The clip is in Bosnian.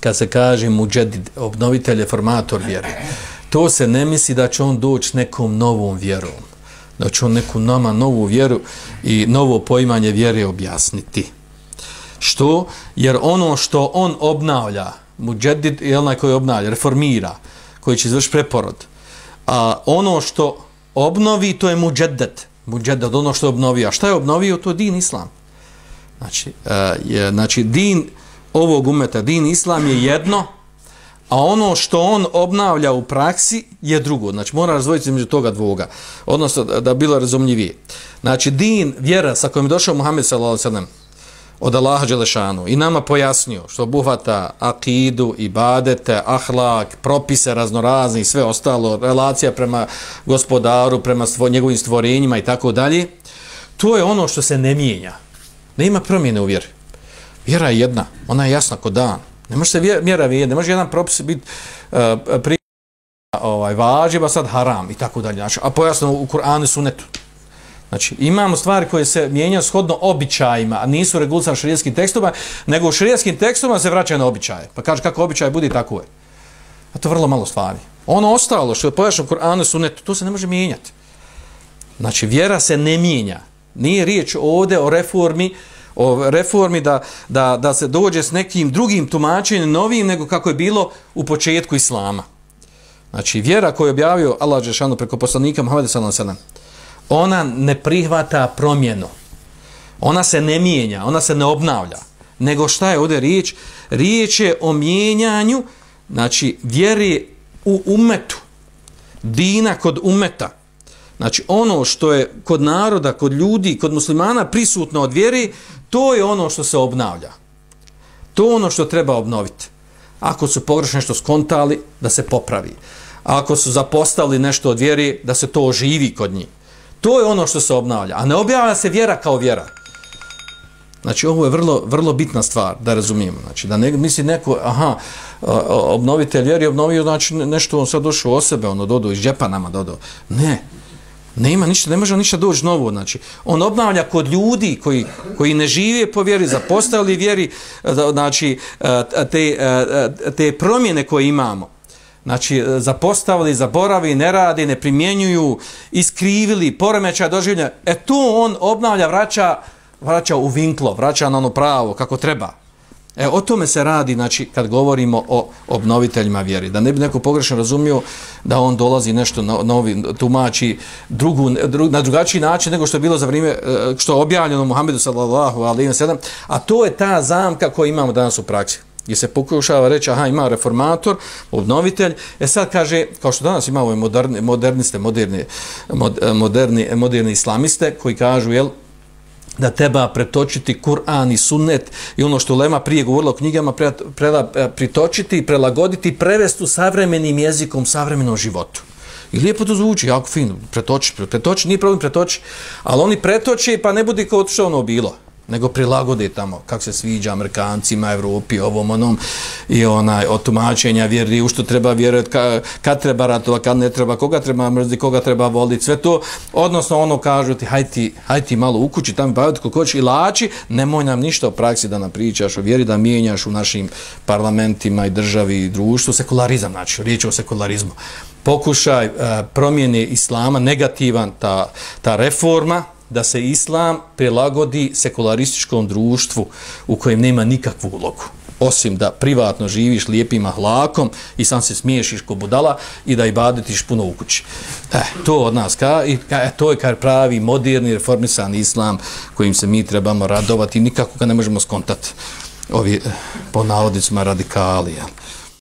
kad se kaže muđedid, obnovitelj, reformator vjere, to se ne misli da će on doći nekom novom vjerom, da će on neku nama novu vjeru i novo poimanje vjere objasniti. Što? Jer ono što on obnavlja, muđedid je onaj koji obnavlja, reformira, koji će izvršiti preporod, a ono što obnovi, to je muđedet. Muđedet, ono što je obnovio. A šta je obnovio? To je din islam. Znači, uh, je, znači din ovog umeta, din islam je jedno, a ono što on obnavlja u praksi je drugo. Znači, mora razvojiti između toga dvoga. Odnosno, da, bilo razumljivije. Znači, din, vjera sa kojim je došao Muhammed s.a.v. od Allaha Đelešanu i nama pojasnio što obuhvata akidu, ibadete, ahlak, propise raznorazni i sve ostalo, relacija prema gospodaru, prema stvo, njegovim stvorenjima i tako dalje, to je ono što se ne mijenja. Ne ima promjene u vjeri. Vjera je jedna, ona je jasna kod dan. Ne može se vjera vidjeti, ne može jedan propis biti uh, eh, pri ovaj, važiva sad haram i tako dalje. Znači, a pojasno u Kur'anu sunetu. Znači, imamo stvari koje se mijenjaju shodno običajima, a nisu regulisane širijskim tekstovima, nego u širijskim tekstovima se vraćaju na običaje. Pa kaže kako običaj bude, tako je. A to je vrlo malo stvari. Ono ostalo što je pojašnjeno u Kur'anu sunetu, to se ne može mijenjati. Znači, vjera se ne mijenja. Nije riječ ovdje o reformi, o reformi da, da, da se dođe s nekim drugim tumačenjem novim nego kako je bilo u početku Islama. Znači, vjera koju je objavio Allah Žešanu preko poslanika Muhammeda s.a.v. ona ne prihvata promjenu. Ona se ne mijenja, ona se ne obnavlja. Nego šta je ovdje riječ? Riječ je o mijenjanju, znači, vjeri u umetu. Dina kod umeta. Znači ono što je kod naroda, kod ljudi, kod muslimana prisutno od vjeri, to je ono što se obnavlja. To je ono što treba obnoviti. Ako su pogrešno što skontali, da se popravi. Ako su zapostavili nešto od vjeri, da se to oživi kod njih. To je ono što se obnavlja. A ne objavlja se vjera kao vjera. Znači, ovo je vrlo, vrlo bitna stvar, da razumijemo. Znači, da ne misli neko, aha, obnovitelj vjeri obnovio, znači nešto on sad došao o sebe, ono, dodo iz džepa nama, dodo. Ne, Nema ništa, ne može ništa doći novo. Znači, on obnavlja kod ljudi koji, koji ne žive po vjeri, zapostavili vjeri, eh, znači, eh, te, eh, te promjene koje imamo. Znači, zapostavili, zaboravi, ne radi, ne primjenjuju, iskrivili, poremeća doživljenja. E tu on obnavlja, vraća, vraća u vinklo, vraća na ono pravo, kako treba. E, o tome se radi, znači, kad govorimo o obnoviteljima vjeri. Da ne bi neko pogrešno razumio da on dolazi nešto novi, tumači drugu, dru, na drugačiji način nego što je bilo za vrijeme, e, što je objavljeno Muhammedu sallallahu alaihi wa sallam, a to je ta zamka koju imamo danas u praksi gdje se pokušava reći, aha, ima reformator, obnovitelj, e sad kaže, kao što danas imamo moderni, moderniste, moderni, e, moderni, moderni islamiste, koji kažu, jel, da treba pretočiti Kur'an i sunnet i ono što Lema prije govorila o knjigama pre, pre, e, pritočiti, prelagoditi, prevesti savremenim jezikom, savremenom životu. I lijepo to zvuči, jako fino, pretoči, pretoči, nije problem pretoči, ali oni pretoči pa ne budi kao što ono bilo nego prilagode tamo kako se sviđa Amerikancima, Evropi, ovom onom i onaj otumačenja vjeri u što treba vjerovati, ka, kad treba ratova, kad ne treba, koga treba mrzdi, koga treba voliti, sve to, odnosno ono kažu ti, haj ti, haj ti malo u kući, tamo baviti koliko hoći i lači, nemoj nam ništa o praksi da nam pričaš o vjeri, da mijenjaš u našim parlamentima i državi i društvu, sekularizam, znači, riječ o sekularizmu. Pokušaj uh, promjene islama, negativan ta, ta reforma, da se islam prilagodi sekularističkom društvu u kojem nema nikakvu ulogu osim da privatno živiš lijepim ahlakom i sam se smiješiš ko budala i da ibadetiš puno u kući. E, to od nas, ka, i, ka, e, to je kar pravi moderni reformisan islam kojim se mi trebamo radovati i nikako ga ne možemo skontati ovi e, po navodnicima radikali. Jel?